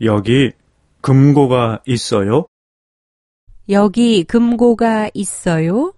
여기 금고가 있어요? 여기 금고가 있어요?